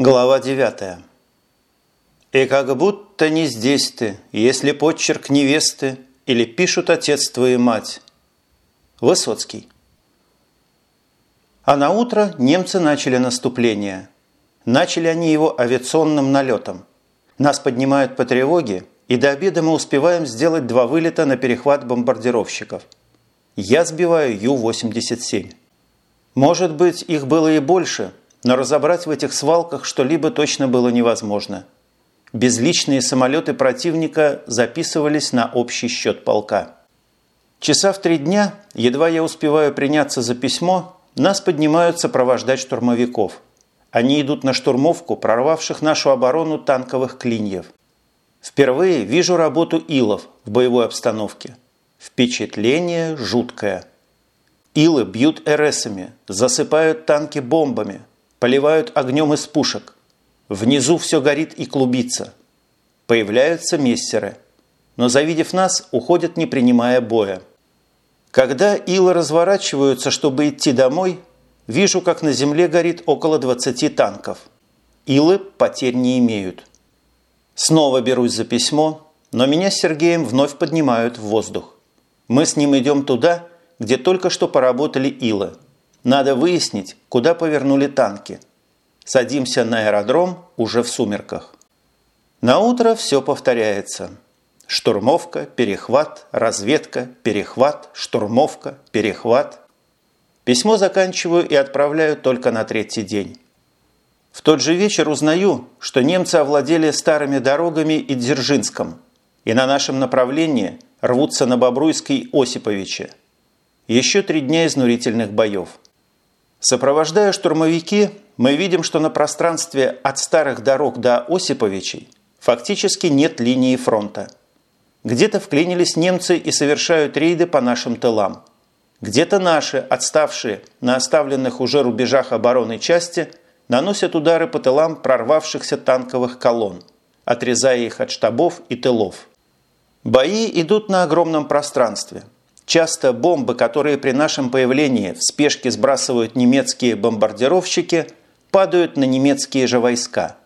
Глава 9. «И как будто не здесь ты, если подчерк невесты или пишут отец твою мать». Высоцкий. А на утро немцы начали наступление. Начали они его авиационным налетом. Нас поднимают по тревоге, и до обеда мы успеваем сделать два вылета на перехват бомбардировщиков. Я сбиваю Ю-87. Может быть, их было и больше – но разобрать в этих свалках что-либо точно было невозможно. Безличные самолеты противника записывались на общий счет полка. Часа в три дня, едва я успеваю приняться за письмо, нас поднимают сопровождать штурмовиков. Они идут на штурмовку прорвавших нашу оборону танковых клиньев. Впервые вижу работу илов в боевой обстановке. Впечатление жуткое. Илы бьют РСами, засыпают танки бомбами, Поливают огнем из пушек. Внизу все горит и клубится. Появляются мессеры. Но, завидев нас, уходят, не принимая боя. Когда илы разворачиваются, чтобы идти домой, вижу, как на земле горит около 20 танков. Илы потерь не имеют. Снова берусь за письмо, но меня с Сергеем вновь поднимают в воздух. Мы с ним идем туда, где только что поработали илы – надо выяснить, куда повернули танки. Садимся на аэродром уже в сумерках. На утро все повторяется. Штурмовка, перехват, разведка, перехват, штурмовка, перехват. Письмо заканчиваю и отправляю только на третий день. В тот же вечер узнаю, что немцы овладели старыми дорогами и Дзержинском, и на нашем направлении рвутся на Бобруйской Осиповиче. Еще три дня изнурительных боев. Сопровождая штурмовики, мы видим, что на пространстве от старых дорог до Осиповичей фактически нет линии фронта. Где-то вклинились немцы и совершают рейды по нашим тылам. Где-то наши, отставшие на оставленных уже рубежах обороны части, наносят удары по тылам прорвавшихся танковых колонн, отрезая их от штабов и тылов. Бои идут на огромном пространстве – Часто бомбы, которые при нашем появлении в спешке сбрасывают немецкие бомбардировщики, падают на немецкие же войска.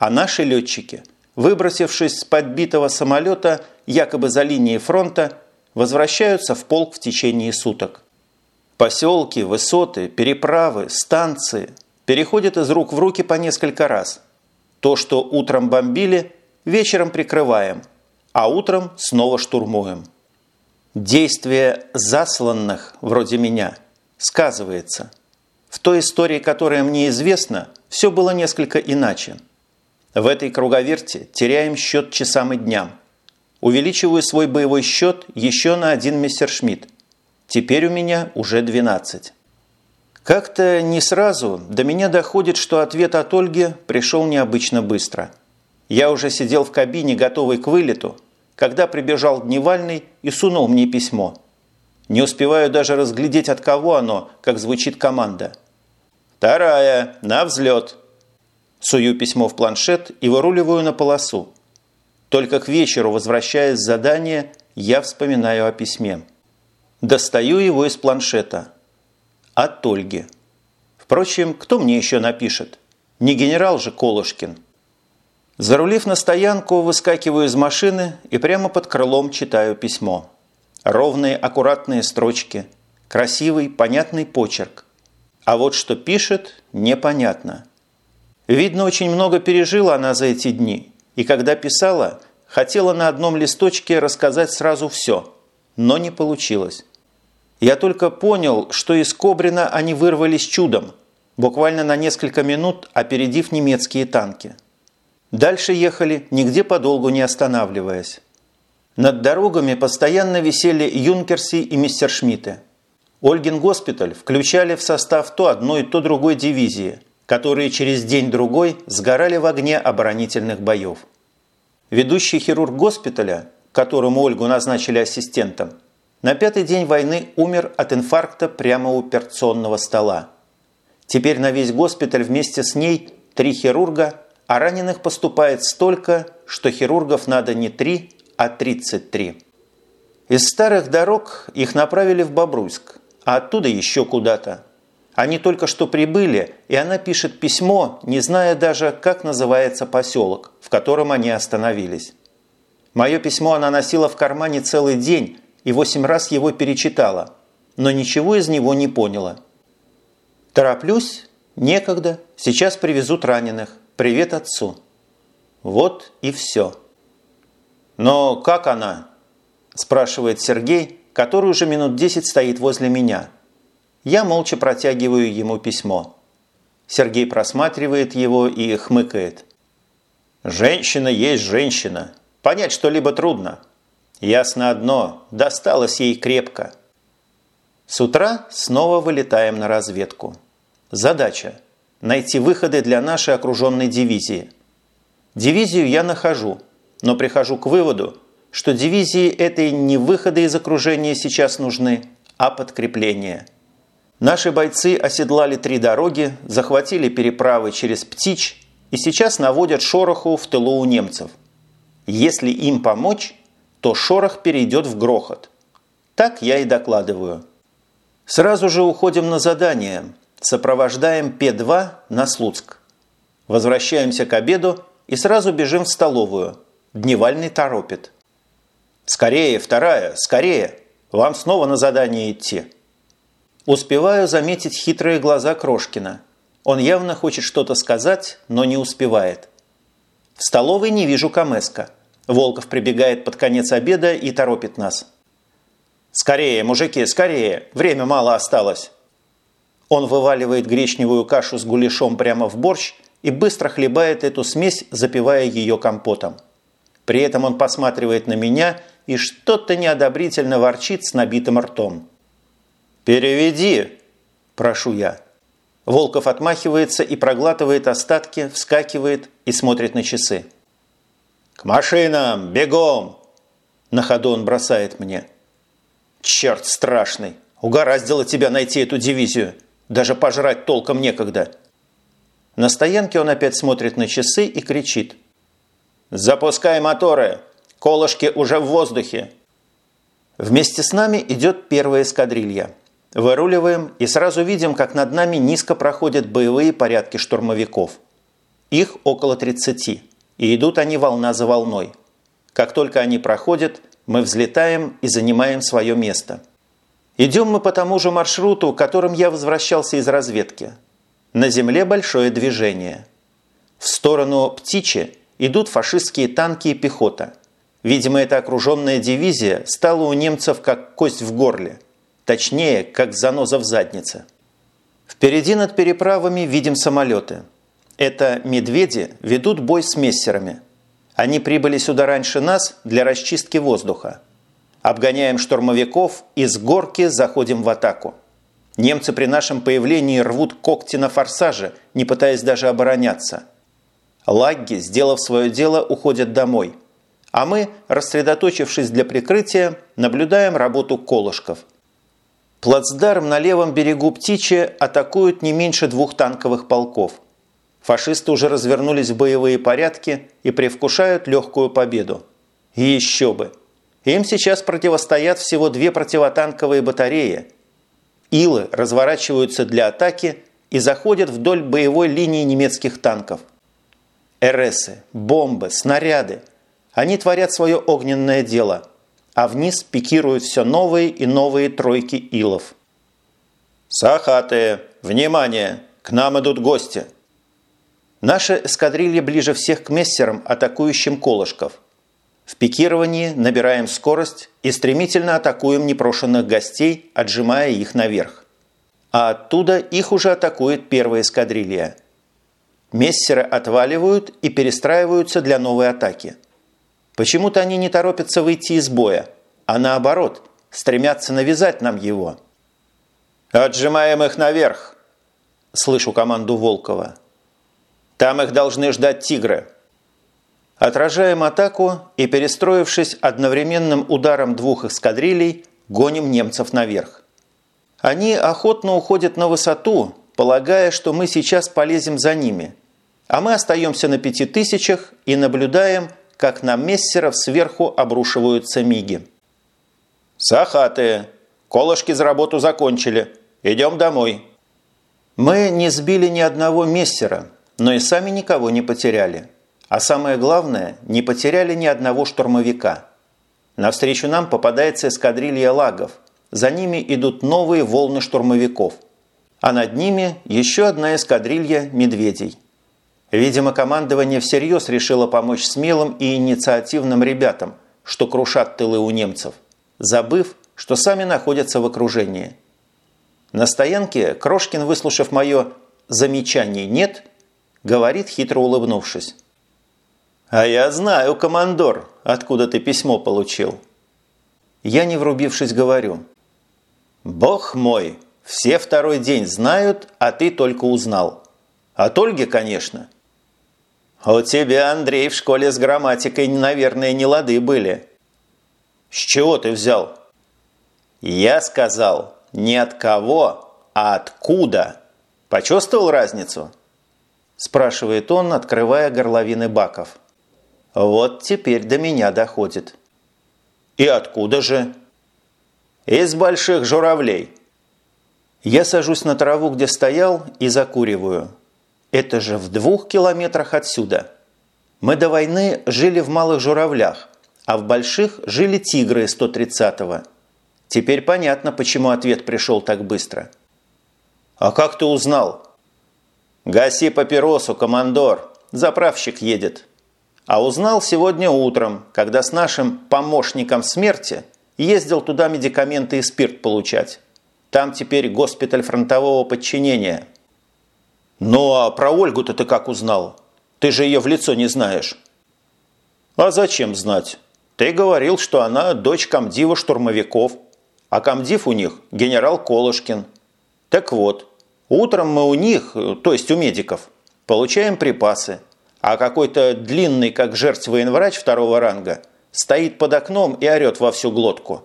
А наши летчики, выбросившись с подбитого самолета якобы за линией фронта, возвращаются в полк в течение суток. Поселки, высоты, переправы, станции переходят из рук в руки по несколько раз. То, что утром бомбили, вечером прикрываем, а утром снова штурмуем. Действие засланных, вроде меня, сказывается. В той истории, которая мне известна, все было несколько иначе. В этой круговерте теряем счет часам и дням. Увеличиваю свой боевой счет еще на один мессершмитт. Теперь у меня уже 12. Как-то не сразу до меня доходит, что ответ от Ольги пришел необычно быстро. Я уже сидел в кабине, готовый к вылету, когда прибежал Дневальный и сунул мне письмо. Не успеваю даже разглядеть, от кого оно, как звучит команда. «Вторая, на взлет!» Сую письмо в планшет и выруливаю на полосу. Только к вечеру, возвращаясь с задания, я вспоминаю о письме. Достаю его из планшета. От Ольги. Впрочем, кто мне еще напишет? Не генерал же Колышкин. Зарулив на стоянку, выскакиваю из машины и прямо под крылом читаю письмо. Ровные, аккуратные строчки, красивый, понятный почерк. А вот что пишет, непонятно. Видно, очень много пережила она за эти дни, и когда писала, хотела на одном листочке рассказать сразу все, но не получилось. Я только понял, что из Кобрина они вырвались чудом, буквально на несколько минут опередив немецкие танки. Дальше ехали, нигде подолгу не останавливаясь. Над дорогами постоянно висели юнкерси и мистершмитты. Ольгин госпиталь включали в состав то одной, то другой дивизии, которые через день-другой сгорали в огне оборонительных боев. Ведущий хирург госпиталя, которому Ольгу назначили ассистентом, на пятый день войны умер от инфаркта прямо у операционного стола. Теперь на весь госпиталь вместе с ней три хирурга а раненых поступает столько, что хирургов надо не 3, а 33. Из старых дорог их направили в Бобруйск, а оттуда еще куда-то. Они только что прибыли, и она пишет письмо, не зная даже, как называется поселок, в котором они остановились. Мое письмо она носила в кармане целый день и восемь раз его перечитала, но ничего из него не поняла. Тороплюсь, некогда, сейчас привезут раненых. Привет отцу. Вот и все. «Но как она?» – спрашивает Сергей, который уже минут десять стоит возле меня. Я молча протягиваю ему письмо. Сергей просматривает его и хмыкает. «Женщина есть женщина. Понять что-либо трудно. Ясно одно – досталось ей крепко». С утра снова вылетаем на разведку. Задача – найти выходы для нашей окруженной дивизии. Дивизию я нахожу, но прихожу к выводу, что дивизии этой не выходы из окружения сейчас нужны, а подкрепление. Наши бойцы оседлали три дороги, захватили переправы через Птич и сейчас наводят шороху в тылу у немцев. Если им помочь, то шорох перейдет в грохот. Так я и докладываю. Сразу же уходим на задание. Сопровождаем П-2 на Слуцк. Возвращаемся к обеду и сразу бежим в столовую. Дневальный торопит. «Скорее, вторая, скорее! Вам снова на задание идти!» Успеваю заметить хитрые глаза Крошкина. Он явно хочет что-то сказать, но не успевает. В столовой не вижу Камеска. Волков прибегает под конец обеда и торопит нас. «Скорее, мужики, скорее! Время мало осталось!» Он вываливает гречневую кашу с гуляшом прямо в борщ и быстро хлебает эту смесь, запивая ее компотом. При этом он посматривает на меня и что-то неодобрительно ворчит с набитым ртом. «Переведи!» – прошу я. Волков отмахивается и проглатывает остатки, вскакивает и смотрит на часы. «К машинам! Бегом!» На ходу он бросает мне. «Черт страшный! Угораздило тебя найти эту дивизию! Даже пожрать толком некогда!» На стоянке он опять смотрит на часы и кричит. «Запускай моторы! Колышки уже в воздухе!» Вместе с нами идет первая эскадрилья. Выруливаем и сразу видим, как над нами низко проходят боевые порядки штурмовиков. Их около 30, и идут они волна за волной. Как только они проходят, мы взлетаем и занимаем свое место. Идем мы по тому же маршруту, которым я возвращался из разведки. На земле большое движение. В сторону Птичи идут фашистские танки и пехота – Видимо, эта окруженная дивизия стала у немцев как кость в горле, точнее, как заноза в заднице. Впереди над переправами видим самолеты. Это «Медведи» ведут бой с мессерами. Они прибыли сюда раньше нас для расчистки воздуха. Обгоняем штурмовиков и с горки заходим в атаку. Немцы при нашем появлении рвут когти на форсаже, не пытаясь даже обороняться. Лагги, сделав свое дело, уходят домой – а мы, рассредоточившись для прикрытия, наблюдаем работу колышков. Плацдарм на левом берегу Птичи атакуют не меньше двух танковых полков. Фашисты уже развернулись в боевые порядки и привкушают легкую победу. И еще бы! Им сейчас противостоят всего две противотанковые батареи. Илы разворачиваются для атаки и заходят вдоль боевой линии немецких танков. РСы, бомбы, снаряды – они творят свое огненное дело, а вниз пикируют все новые и новые тройки илов. «Сахатые! Внимание! К нам идут гости!» Наша эскадрилья ближе всех к мессерам, атакующим колышков. В пикировании набираем скорость и стремительно атакуем непрошенных гостей, отжимая их наверх. А оттуда их уже атакует первая эскадрилья. Мессеры отваливают и перестраиваются для новой атаки – Почему-то они не торопятся выйти из боя, а наоборот, стремятся навязать нам его. «Отжимаем их наверх!» – слышу команду Волкова. «Там их должны ждать тигры!» Отражаем атаку и, перестроившись одновременным ударом двух эскадрилей, гоним немцев наверх. Они охотно уходят на высоту, полагая, что мы сейчас полезем за ними, а мы остаемся на пяти тысячах и наблюдаем, как на мессеров сверху обрушиваются миги. «Сахатые! Колышки за работу закончили. Идем домой!» Мы не сбили ни одного мессера, но и сами никого не потеряли. А самое главное, не потеряли ни одного штурмовика. Навстречу нам попадается эскадрилья лагов. За ними идут новые волны штурмовиков. А над ними еще одна эскадрилья медведей. Видимо, командование всерьез решило помочь смелым и инициативным ребятам, что крушат тылы у немцев, забыв, что сами находятся в окружении. На стоянке Крошкин, выслушав мое «замечаний нет», говорит, хитро улыбнувшись. «А я знаю, командор, откуда ты письмо получил». Я, не врубившись, говорю. «Бог мой, все второй день знают, а ты только узнал. От Ольги, конечно». «У тебя, Андрей, в школе с грамматикой, наверное, не лады были». «С чего ты взял?» «Я сказал, не от кого, а откуда. Почувствовал разницу?» Спрашивает он, открывая горловины баков. Вот теперь до меня доходит. «И откуда же?» «Из больших журавлей». Я сажусь на траву, где стоял, и закуриваю. Это же в двух километрах отсюда. Мы до войны жили в малых журавлях, а в больших жили тигры 130-го. Теперь понятно, почему ответ пришел так быстро. «А как ты узнал?» «Гаси папиросу, командор. Заправщик едет». А узнал сегодня утром, когда с нашим помощником смерти ездил туда медикаменты и спирт получать. Там теперь госпиталь фронтового подчинения. Ну а про Ольгу-то ты как узнал? Ты же ее в лицо не знаешь. А зачем знать? Ты говорил, что она дочь комдива штурмовиков, а комдив у них генерал Колышкин. Так вот, утром мы у них, то есть у медиков, получаем припасы – а какой-то длинный, как жертв военврач второго ранга, стоит под окном и орет во всю глотку.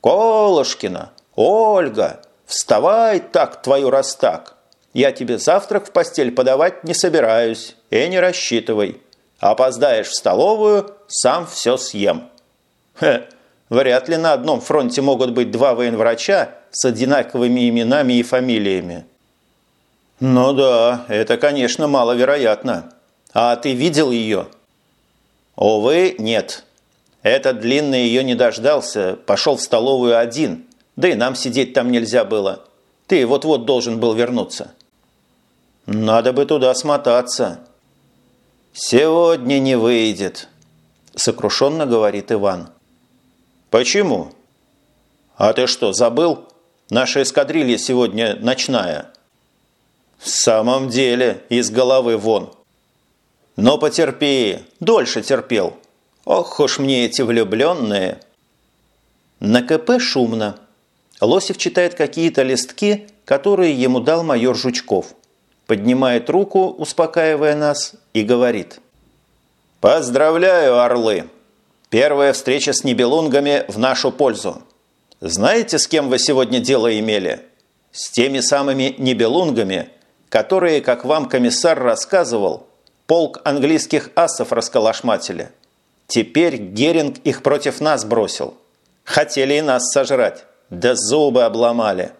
«Колышкина! Ольга! Вставай так, твою раз так! Я тебе завтрак в постель подавать не собираюсь, и не рассчитывай. Опоздаешь в столовую, сам все съем». Хе, вряд ли на одном фронте могут быть два военврача с одинаковыми именами и фамилиями. Ну да, это, конечно, маловероятно. «А ты видел ее?» «Увы, нет. Этот длинный ее не дождался, пошел в столовую один, да и нам сидеть там нельзя было. Ты вот-вот должен был вернуться». «Надо бы туда смотаться». «Сегодня не выйдет», – сокрушенно говорит Иван. «Почему?» «А ты что, забыл? Наша эскадрилья сегодня ночная». «В самом деле, из головы вон». Но потерпи, дольше терпел. Ох уж мне эти влюбленные. На КП шумно. Лосев читает какие-то листки, которые ему дал майор Жучков. Поднимает руку, успокаивая нас, и говорит. «Поздравляю, орлы! Первая встреча с небелунгами в нашу пользу. Знаете, с кем вы сегодня дело имели? С теми самыми небелунгами, которые, как вам комиссар рассказывал, полк английских асов расколошматили. Теперь Геринг их против нас бросил. Хотели и нас сожрать, да зубы обломали.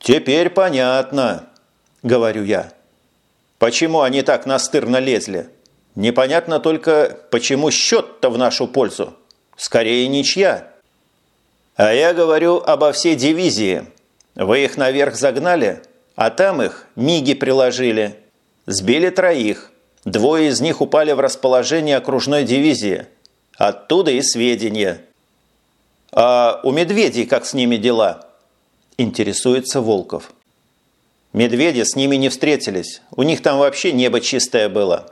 «Теперь понятно», – говорю я. «Почему они так настырно лезли? Непонятно только, почему счет-то в нашу пользу. Скорее ничья». «А я говорю обо всей дивизии. Вы их наверх загнали, а там их миги приложили, Сбили троих. Двое из них упали в расположение окружной дивизии. Оттуда и сведения. А у медведей как с ними дела? Интересуется Волков. Медведи с ними не встретились. У них там вообще небо чистое было.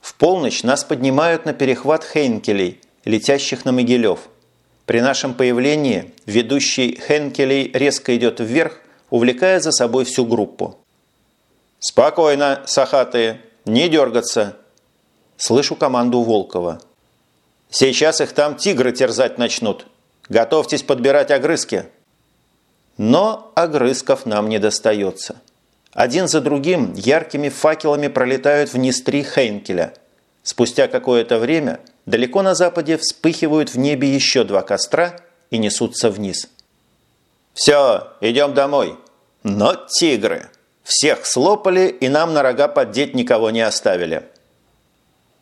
В полночь нас поднимают на перехват Хейнкелей, летящих на Могилев. При нашем появлении ведущий Хейнкелей резко идет вверх, увлекая за собой всю группу. «Спокойно, сахатые, не дергаться!» Слышу команду Волкова. «Сейчас их там тигры терзать начнут. Готовьтесь подбирать огрызки!» Но огрызков нам не достается. Один за другим яркими факелами пролетают вниз три Хейнкеля. Спустя какое-то время далеко на западе вспыхивают в небе еще два костра и несутся вниз. «Все, идем домой!» Но тигры! Всех слопали и нам на рога поддеть никого не оставили.